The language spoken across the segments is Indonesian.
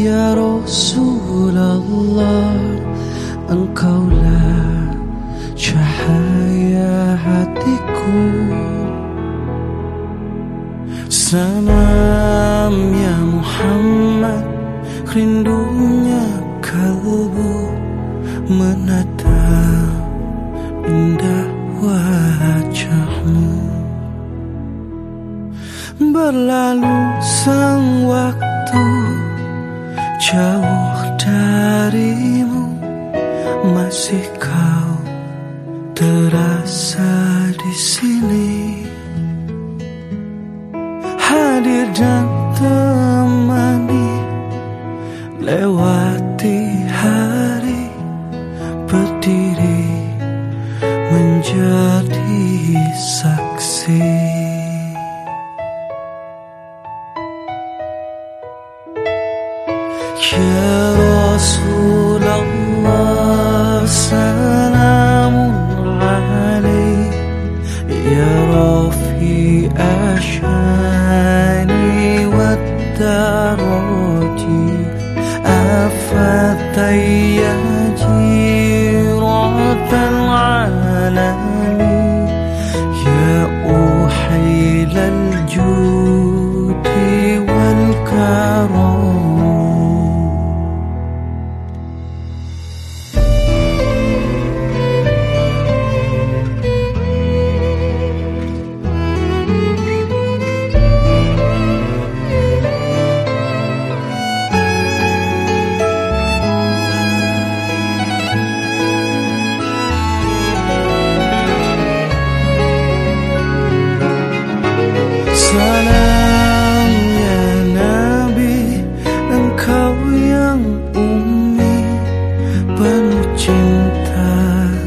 ya Rasulullah Engkaulah cahaya hatiku. Salam ya Muhammad Rindunya kalbu menatap indah wajahmu. Berlalu sang waktu jauh darimu Masih kau terasa di sini. Hadir dan temani Lewati hari Berdiri menjadi saksi المشاني والدارات أفت جيرة العالم يا أحيل الجود والكرم cinta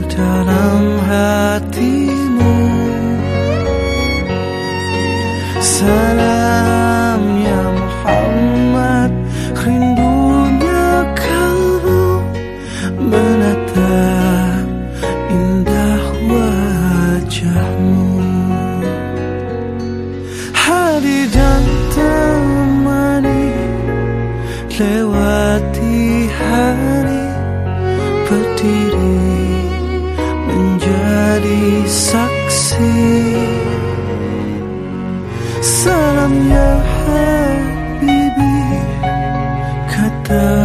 dalam hatimu. Salam ya Muhammad Rindunya kalbu Menatap indah wajahmu. Hari dan temani Lewati hari Berdiri menjadi saksi. Salam ya Habibi Kata